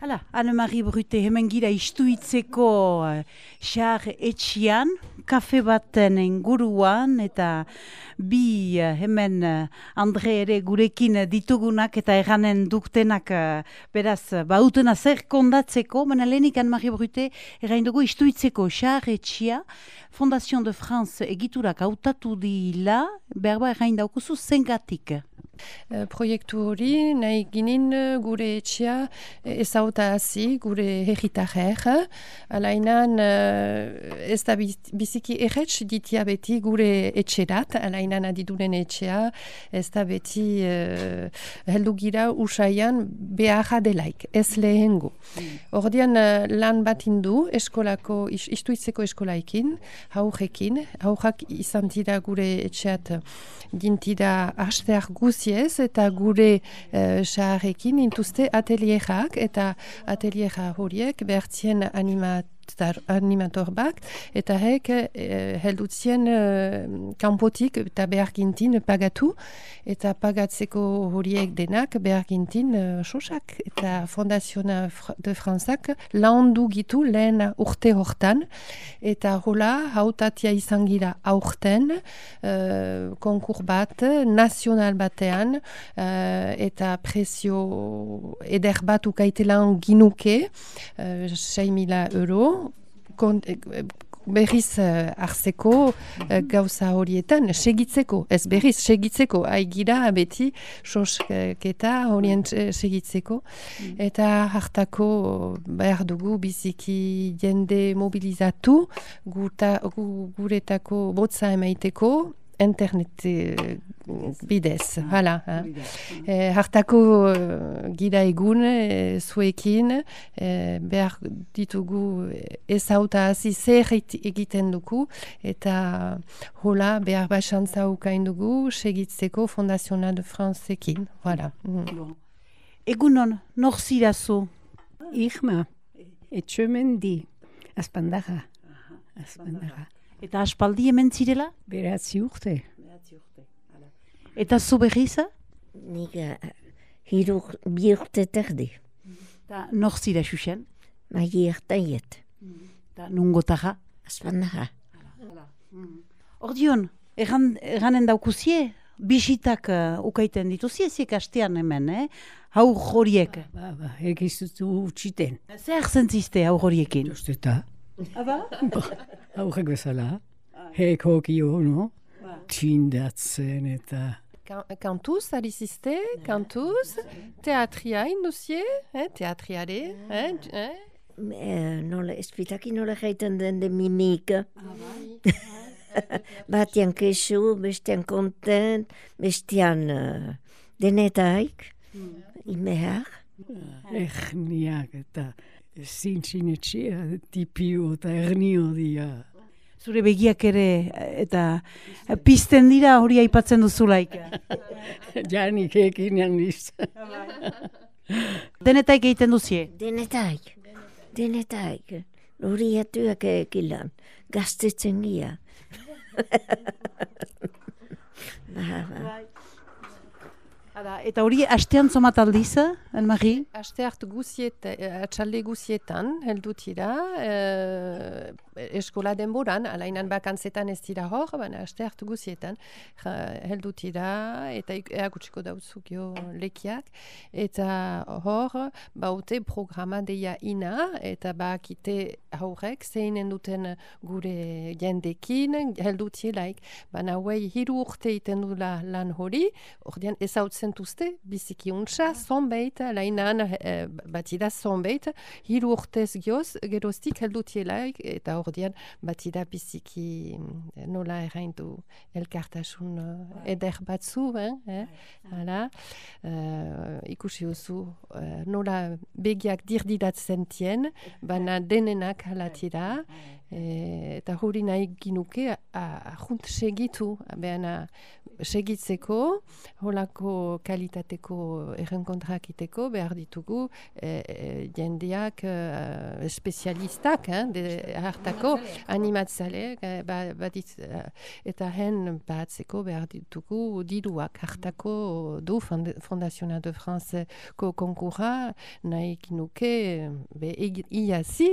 Hala, Anne-Marie Brute, hemen gira istuitzeko uh, xar etxian, kafe baten inguruan, eta bi uh, hemen uh, Andre ere gurekin ditugunak eta erranen duktenak uh, beraz, bautena zer kondatzeko, baina lehenik Anne-Marie Brute, errain dugu istuitzeko xar etxia, Fondation de France egiturak hautatu dila, berba errain daukuzu zengatik. Eh, proiektu hori nahi ginen eh, gure etxea eh, ezauta hazi, gure herritarrer. Alainan ez da biziki erretz ditia beti gure etxerat, alainan adidunen etxea ez da beti uh, heldu gira usaian beharra delaik, ez lehengo. Ordean lan bat indu eskolako, istuitzeko eskolaikin, haurekin, haurak izan dira gure etxeat dintida hasteak guzi guziez eta gure uh, saharekin intuzte atelierak eta atelierak horiek behartzien animat animator bak, eta hek eh, heldutzien eh, kanpotik eta behar gintin pagatu, eta pagatzeko horiek denak behar gintin eh, sosak, eta Fondaziona de Franzak laundu gitu lehen urte hortan, eta hola hautatia izan gira aurten, eh, konkur bat, nazional batean, eh, eta presio eder bat ukaitelan ginuke, eh, 6.000 euro, e, berriz uh, hartzeko uh, gauza horietan, segitzeko, ez berriz segitzeko, haigira beti sosketa horien segitzeko, mm. eta hartako behar dugu biziki jende mobilizatu, guta, gu, guretako botza emaiteko, internet eh, bidez, hala. Eh, hartako uh, gira egun eh, zuekin, eh, behar ditugu ezauta hazi zer egiten dugu, eta hola behar basantza ukain dugu, segitzeko Fondaziona de Francekin, hala. Mm. Egunon, nor zirazu? Irma, etxemendi, azpandaga, azpandaga. Eta aspaldi hemen zirela? Beratzi urte. Eta zu behiza? Nik uh, hiru bi urte terdi. Eta nor zira xuxen? Magi ertaiet. Eta nungo taga? Azpandaga. Ordion, erranen daukuzie? Bisitak uh, ukaiten dituzie zik hastean hemen, eh? Hau horiek. Ba, ba, egizutu utxiten. Zer zentziste hau horiekin? Josteta. Aba? Aurrek bezala. Hek hokio, no? Txindatzen eta... Kantuz, aliziste, kantuz, teatria induzie, eh? teatriare, eh? eh? Eh, nola, espitaki nola gaiten den de mimika. Batian kesu, bestian kontent, bestian uh, denetaik, imehar. Erniak eta zintzinetxea, tipio eta ernio dia. Zure begiak ere eta pizten dira hori aipatzen duzulaik. Janik ekin handiz. Denetaik egiten duzie? Denetaik, denetaik. Hori atuak ekilan, gaztetzen gira. Hala, eta hori hastean zomat aldiz, Anne-Marie? Haste hartu guziet, atxalde guzietan, heldut ira, e, eskola denboran, alainan bakantzetan ez dira hor, baina haste hartu guzietan, heldut ira, eta eakutsiko dautzuk jo lekiak, eta hor, baute programa deia ina, eta bakite haurek, zeinen duten gure jendekin, heldut laik, baina hauei hiru urte iten dula lan hori, ordean ezautzen zentuzte, biziki untsa, zonbeit, lainan e, batida zonbeit, hiru urtez gioz, geroztik heldutielaik, eta ordean batida biziki nola erraindu elkartasun uh, eder batzu, eh? eh? Hala, uh, ikusi oso, uh, nola begiak dirdidatzen tien, baina denenak halatira, E, eta hori nahi ginuke ahunt segitu, behana segitzeko, holako kalitateko errenkontrak iteko behar ditugu e, e, jendeak e, espezialistak eh, de hartako animatzaleak eh, ba, badit, eh, eta hen batzeko behar ditugu diruak hartako du Fondazioa de France ko konkurra nahi ginuke be iazi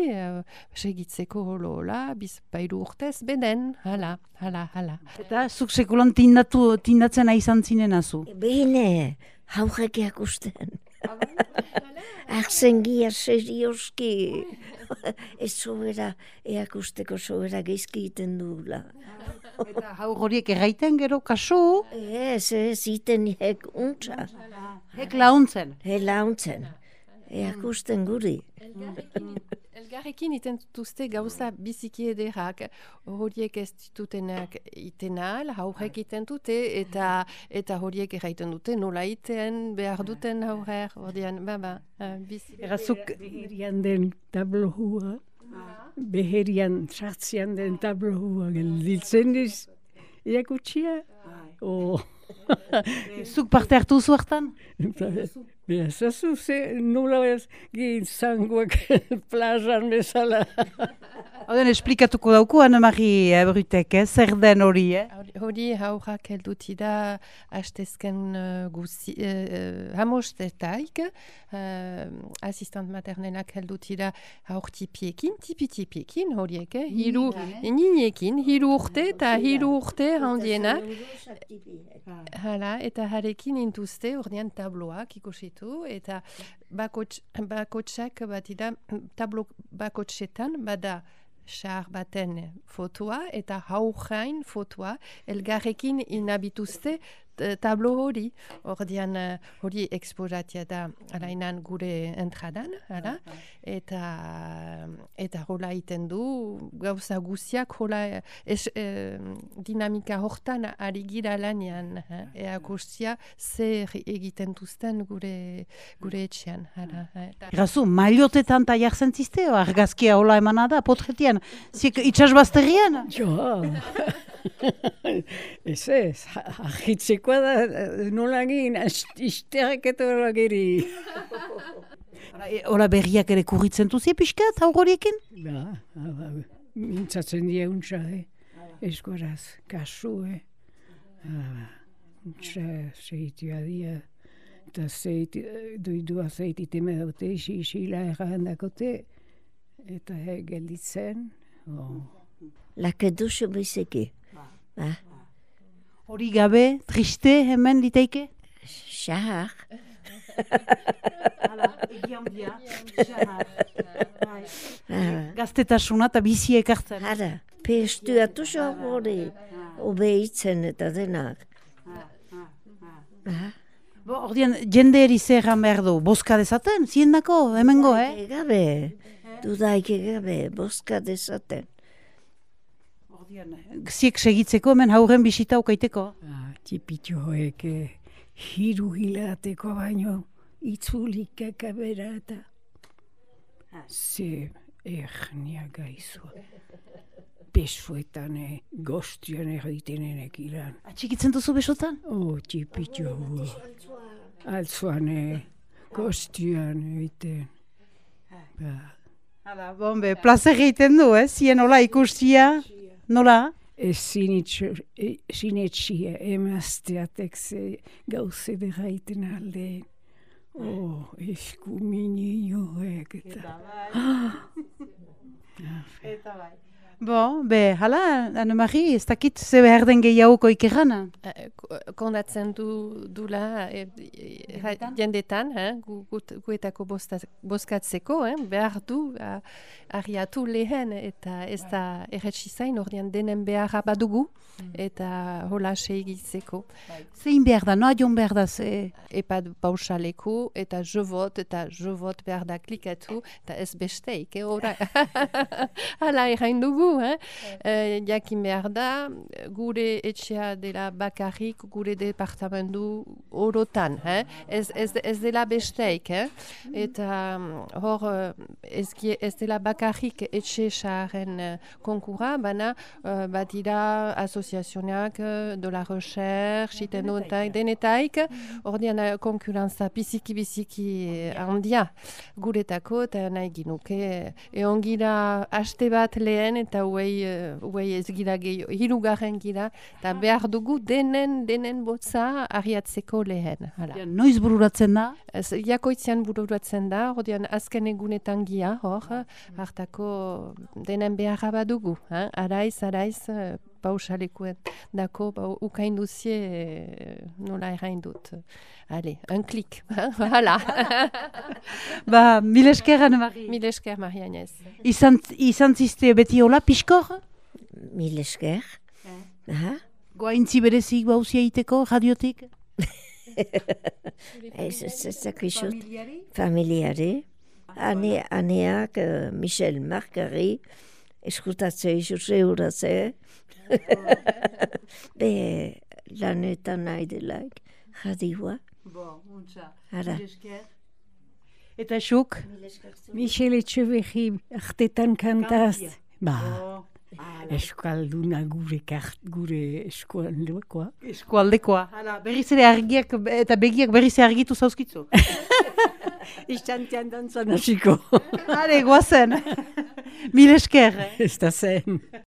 segitzeko holo hola, biz bairu urtez, beden, hala, hala, hala. Eta zuk sekulan tindatu, tindatzen izan zinen azu? Bene, haurek ikusten. Arzen gia serioski. Ez sobera, eakusteko sobera geizki egiten duela. Eta haur horiek erraiten gero kaso? Ez, ez, iten hek untza. Hek launtzen? He launtzen. Eakusten guri. Elgarrekin iten duzte gauza biziki ederrak, horiek ez ditutenak itenal, haurek iten dute, eta eta horiek erraiten dute, nola iten behar duten haurek, ordean, ba, ba, biziki. Erazuk beherian den tablohua, beherian sartzian den tablohua, gelditzen diz, iakutsia, oh. Zuk parte hartu zu hartan? Bia, zazu ze nola ez gint zangoak plazan bezala. Oden, esplikatuko dauku, Anne-Marie eh, Brutek, eh? zer den hori, eh? Hori haurrak helduti da hastezken uh, guzi, uh, hamostetaik, uh, asistant maternelak helduti da haur tipiekin, tipi-tipiekin horiek, eh? hiru, niniekin, hiru urte eta hiru urte handienak. Hala, eta harekin intuzte, ordean tabloak ikusitu, eta bakotsak bat ida, tablo bakotsetan, bada, Xar baten fotoa eta haujain fotoa elgarrekin inabituzte tablo hori. Ordian uh, hori eksposatia da alainan gure entradan, ara? eta eta hola iten du gauza guziak hola es, eh, dinamika hortan ari gira lanian eh? ea guztia zer egiten duzten gure, gure etxean. Ara, Grazu, mailiotetan eta jartzen zizte, argazkia hola emana da, potretian, zik itxasbazterian? Jo, ez ez, ahitzekoa da, nola egin, izterrek eta hola geri. Hola berriak ere kurritzen duzi pixkat, aurroriekin? Ba, ba, mintzatzen die untsa, eh? Eskuaraz, kasu, eh? Ba, untsa, zeitia dia, eta zeiti, duidua zeititeme daute, isi, isila errandakote, eta he, gelditzen, oh. Lake duzu biziki. Ba. Hori gabe, triste hemen liteike? Xahar. Gaztetasuna eta bizi ekartzen. Hara, pestuatu zo hori, obeitzen eta denak. Bo, ordean, jende eri zer behar du, boska dezaten, ziendako, hemengo, eh? Gabe, dudaik gabe, boska dezaten. Ziek segitzeko hemen hauren bisita ukaiteko. Ah, tipitxo hoek, eh, hiru hilateko baino, itzulik akabera eta ze ernia gaizua. Besuetan, eh, goztian erritenen ilan. Atxikitzen duzu besotan? Oh, txipitxo hua. Altzuan, eh, goztian egiten. Ba, Hala, bombe, plazer egiten du, eh? Zien hola ikustia, nola? ez sinetxia emazteatek ze gauze derraiten aldeen. Oh, esku minioek eta. Eta bai. Bo, be, hala, Anne-Marie, ez dakit ze behar den gehiago ikerrana. Eh, kondatzen du dula e, e, jendetan, eh, gu, gu, guetako bozkatzeko, eh, behar du uh, arriatu lehen eta ez da erretsi zain ordean denen beharra badugu eta hola segitzeko. Zein behar da, noa joan behar da, ze... Epad pausaleko eta je vot eta je vot behar da klikatu eta ez besteik, eh, ora. Hala errain dugu dugu, eh? Eh, jakin behar da, gure etxea dela bakarrik gure departamendu orotan, eh? ez, ez, ez dela besteik, eh? eta mm, hor eh, ez, ez dela bakarrik etxe xaren eh, konkura, baina uh, bat dira asoziazionak uh, de la recherche, iten duenak denetaik, ordean uh, konkurrentza biziki-biziki handia guretako eta nahi ginuke. Egon gira haste bat lehen eta huei, uh, huei ez gira gehiago, hirugarren gira, eta behar dugu denen, denen botza ariatzeko lehen. Hala. Ja, noiz bururatzen da? Ez, jakoitzean bururatzen da, ordean azken egunetan gia, hor, hartako denen beharra badugu. Eh? Araiz, araiz, eh, pausalekuen dako, ba, ukain duzie, eh, nola errain dut. Ale, un klik, hala. Ba, mil esker, Anne-Marie. Mil esker, Marianez. Izan, izan ziste beti hola, piskor? Mil esker. Aha. Goaintzi berezik bauzia iteko, radiotik? Ez, ez, ez dakizut. Familiari. Ane, aneak eh, Michel Markari eskutatze izurze uratze. Be lanetan nahi delaik. Jadioa. Bo, untza. Ara. Eta xuk? Michel Etxeberri artetan kantaz. Ba, Eskalduna gure, kart, gure eskualdekoa. eskualdekoa. Hala, berriz ere argiak eta begiak berriz ere argitu zauzkitzu. Istantean dantzan hasiko. Hale, guazen. Mil esker. Ez da zen.